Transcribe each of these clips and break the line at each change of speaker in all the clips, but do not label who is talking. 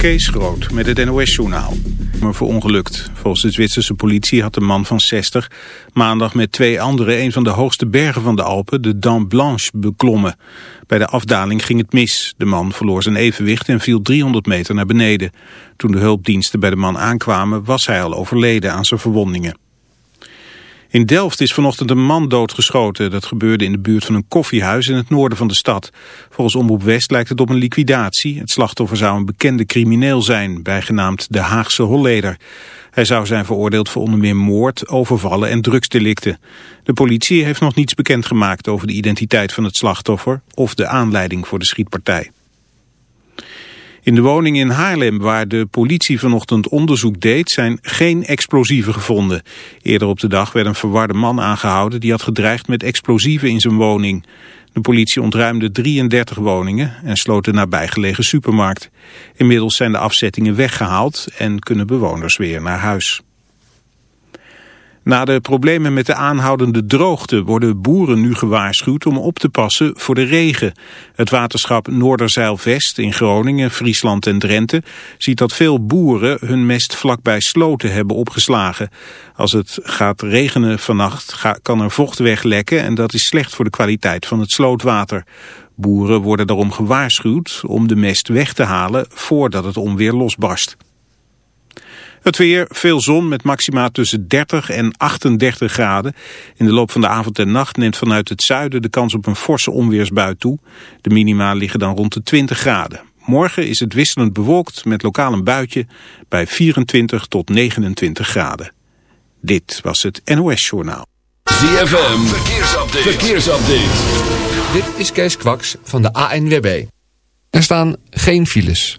Kees Groot met het NOS-journaal. Verongelukt. Volgens de Zwitserse politie had de man van 60 maandag met twee anderen een van de hoogste bergen van de Alpen, de Dent Blanche, beklommen. Bij de afdaling ging het mis. De man verloor zijn evenwicht en viel 300 meter naar beneden. Toen de hulpdiensten bij de man aankwamen was hij al overleden aan zijn verwondingen. In Delft is vanochtend een man doodgeschoten. Dat gebeurde in de buurt van een koffiehuis in het noorden van de stad. Volgens Omroep West lijkt het op een liquidatie. Het slachtoffer zou een bekende crimineel zijn, bijgenaamd de Haagse Holleder. Hij zou zijn veroordeeld voor onder meer moord, overvallen en drugsdelicten. De politie heeft nog niets bekendgemaakt over de identiteit van het slachtoffer of de aanleiding voor de schietpartij. In de woning in Haarlem, waar de politie vanochtend onderzoek deed, zijn geen explosieven gevonden. Eerder op de dag werd een verwarde man aangehouden die had gedreigd met explosieven in zijn woning. De politie ontruimde 33 woningen en sloot de nabijgelegen supermarkt. Inmiddels zijn de afzettingen weggehaald en kunnen bewoners weer naar huis. Na de problemen met de aanhoudende droogte worden boeren nu gewaarschuwd om op te passen voor de regen. Het waterschap Noorderzeilvest in Groningen, Friesland en Drenthe ziet dat veel boeren hun mest vlakbij sloten hebben opgeslagen. Als het gaat regenen vannacht kan er vocht weglekken en dat is slecht voor de kwaliteit van het slootwater. Boeren worden daarom gewaarschuwd om de mest weg te halen voordat het onweer losbarst. Het weer, veel zon met maxima tussen 30 en 38 graden. In de loop van de avond en nacht neemt vanuit het zuiden de kans op een forse onweersbui toe. De minima liggen dan rond de 20 graden. Morgen is het wisselend bewolkt met lokaal een buitje bij 24 tot 29 graden. Dit was het NOS Journaal.
ZFM, verkeersupdate. verkeersupdate.
Dit is Kees Kwaks van de ANWB. Er staan geen files.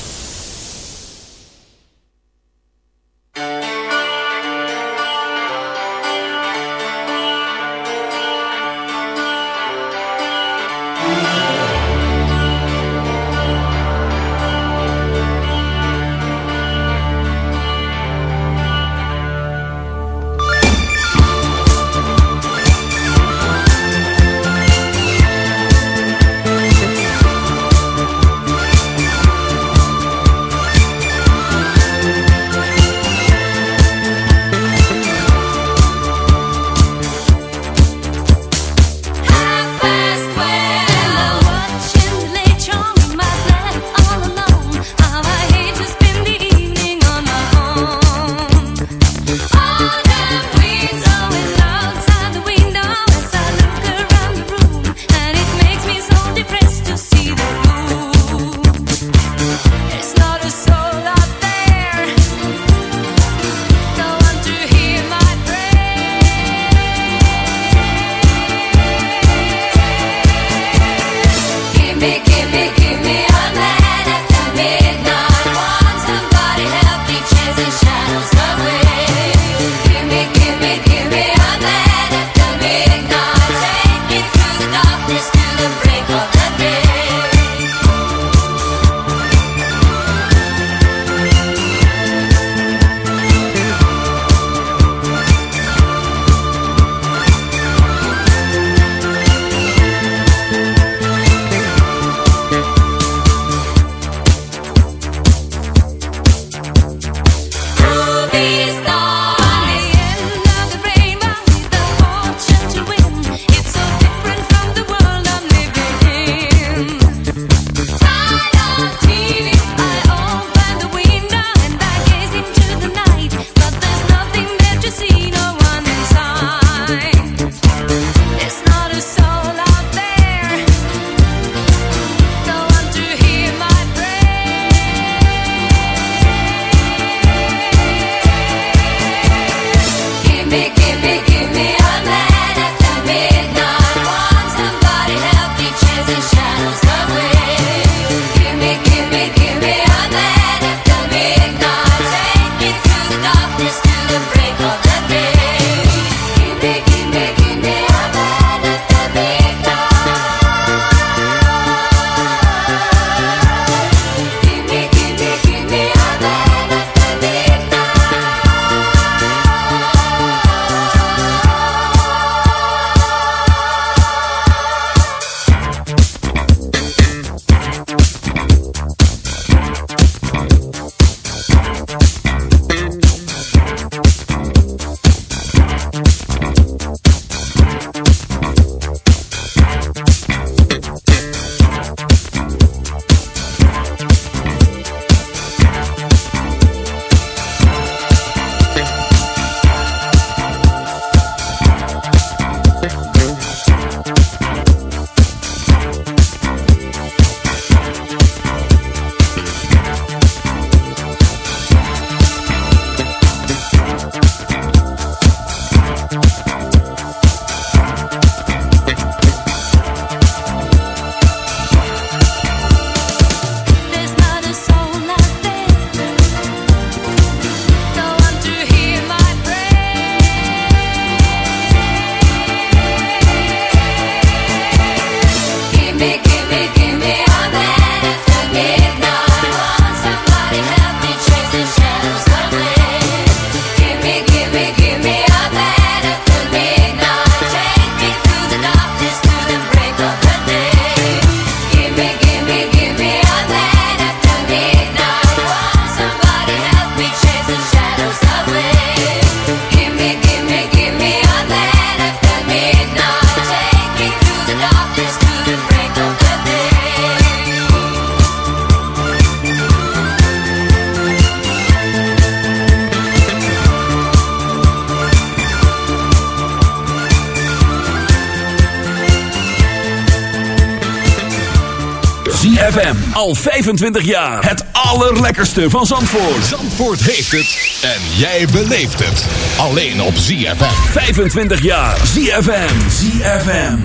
25 jaar. Het allerlekkerste van Zandvoort.
Zandvoort heeft het. En jij beleeft het. Alleen op ZFM.
25 jaar. ZFM. ZFM.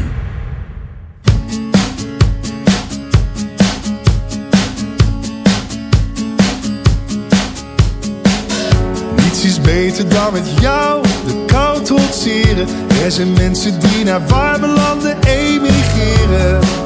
Niets is beter dan met jou de kou trotseren. Er zijn mensen die naar warme landen emigreren.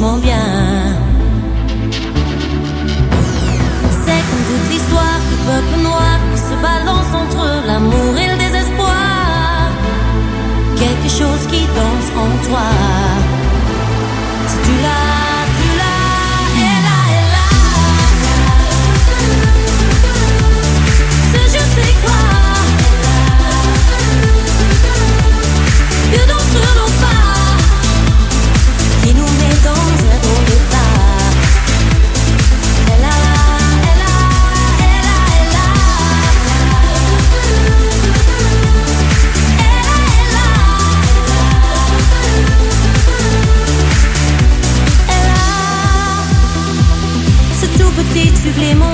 Bien. C'est comme toute l'histoire du peuple noir qui se balance entre l'amour et le désespoir. Quelque chose qui danse en toi.
complément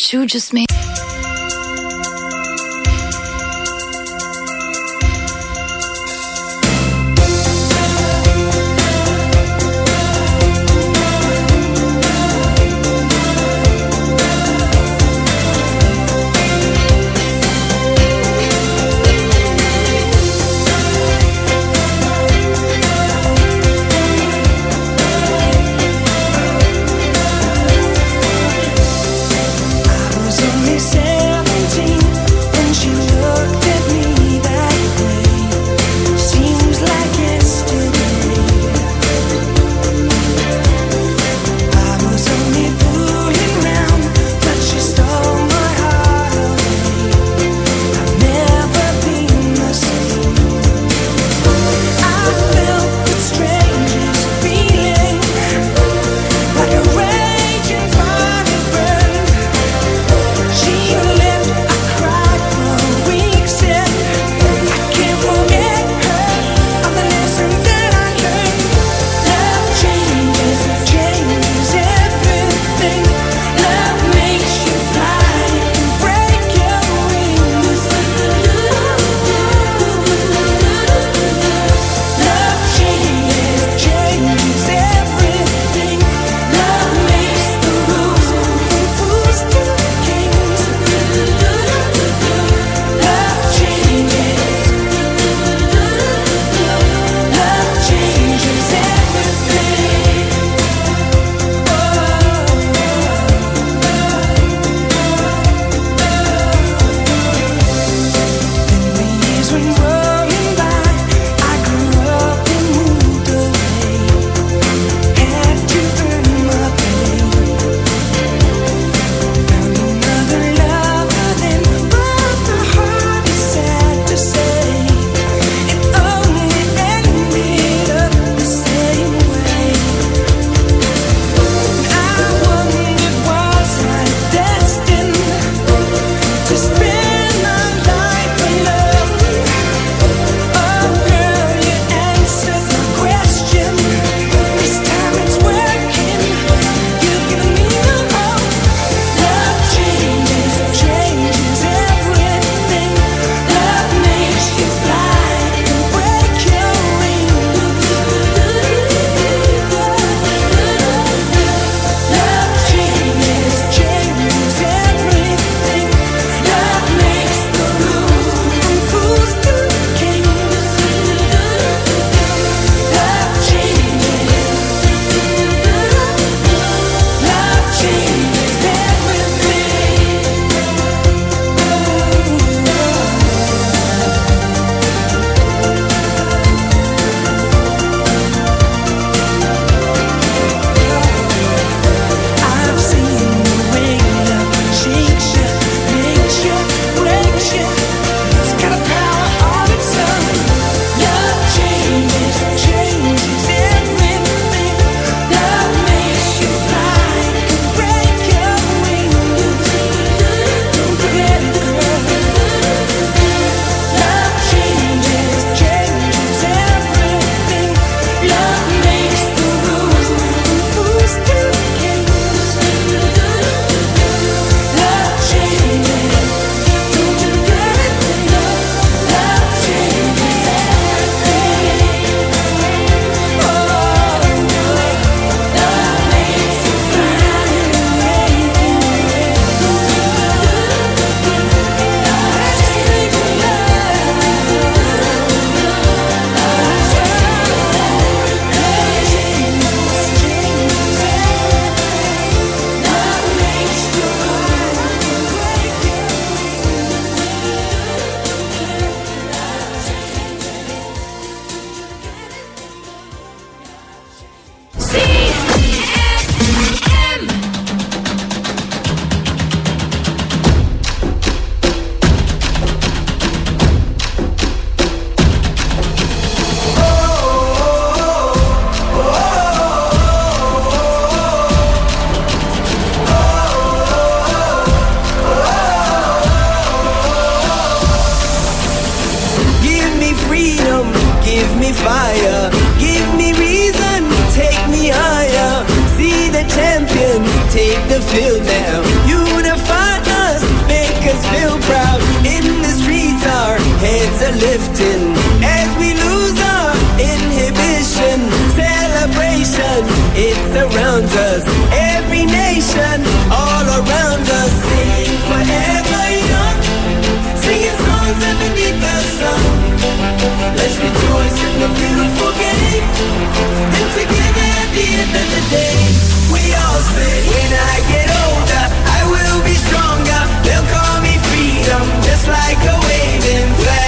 You just made.
sun all around us. Sing forever young, singing songs underneath the sun. Let's rejoice in the beautiful game, and together at the end of the day, we all say, when I get older, I will be stronger. They'll call me freedom, just like a waving flag.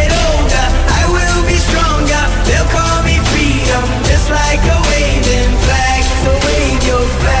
your flag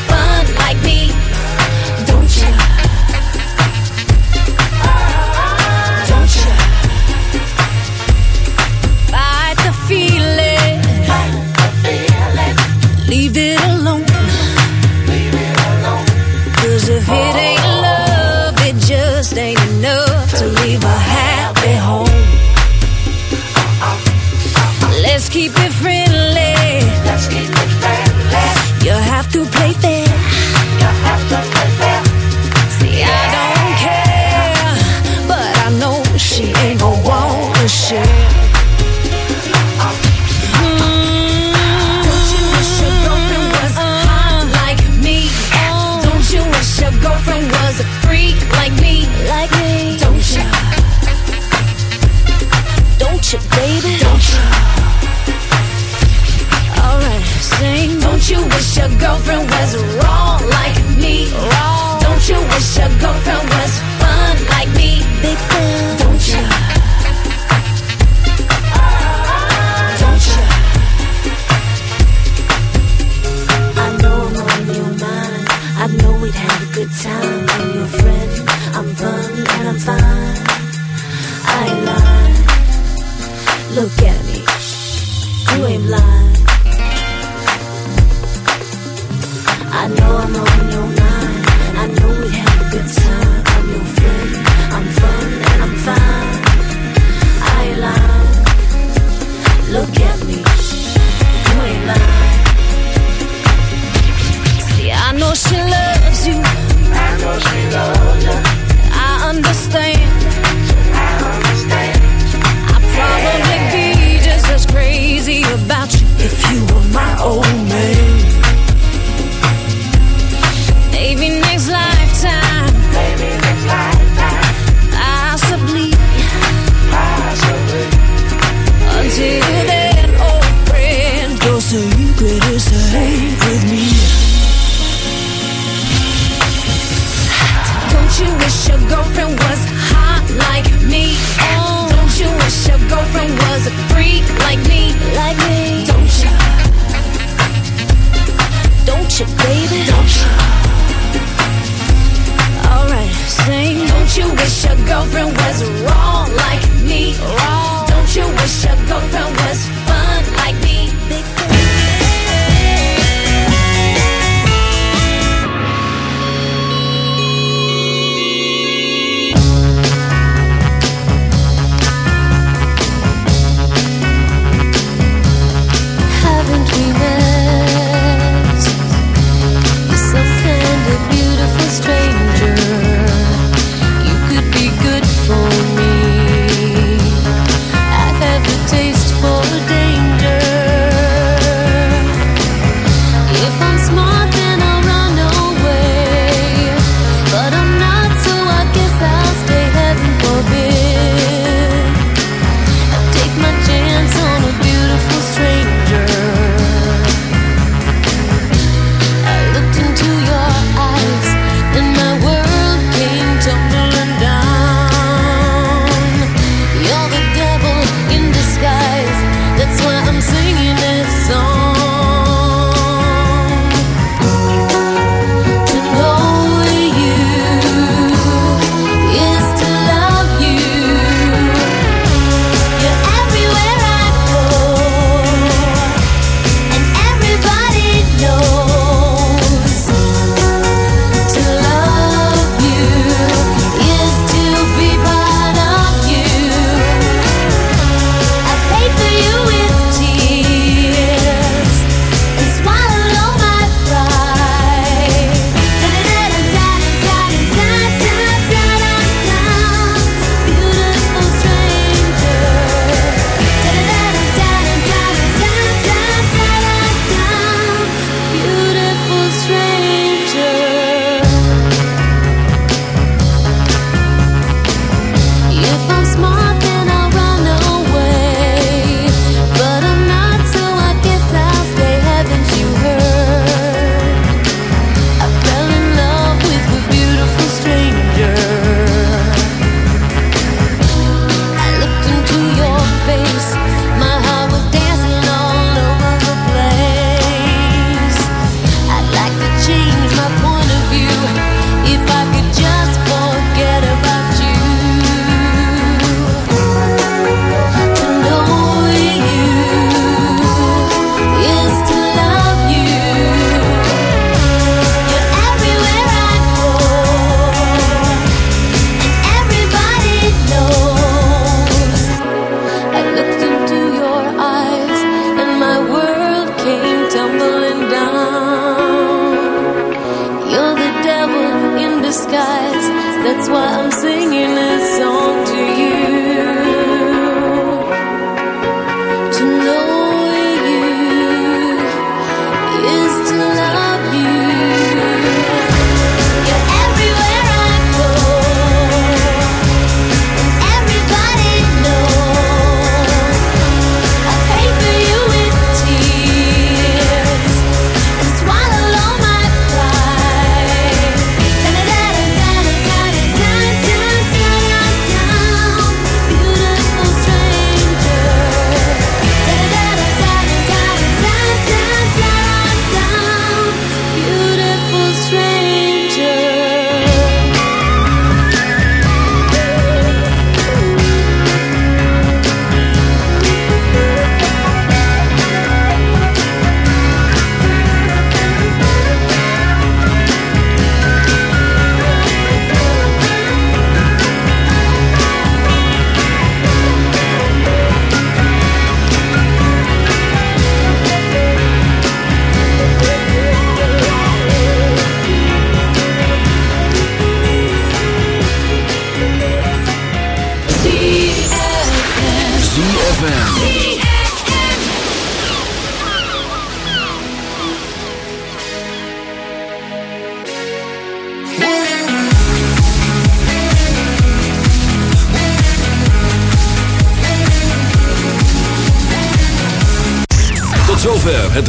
That's why I'm singing this song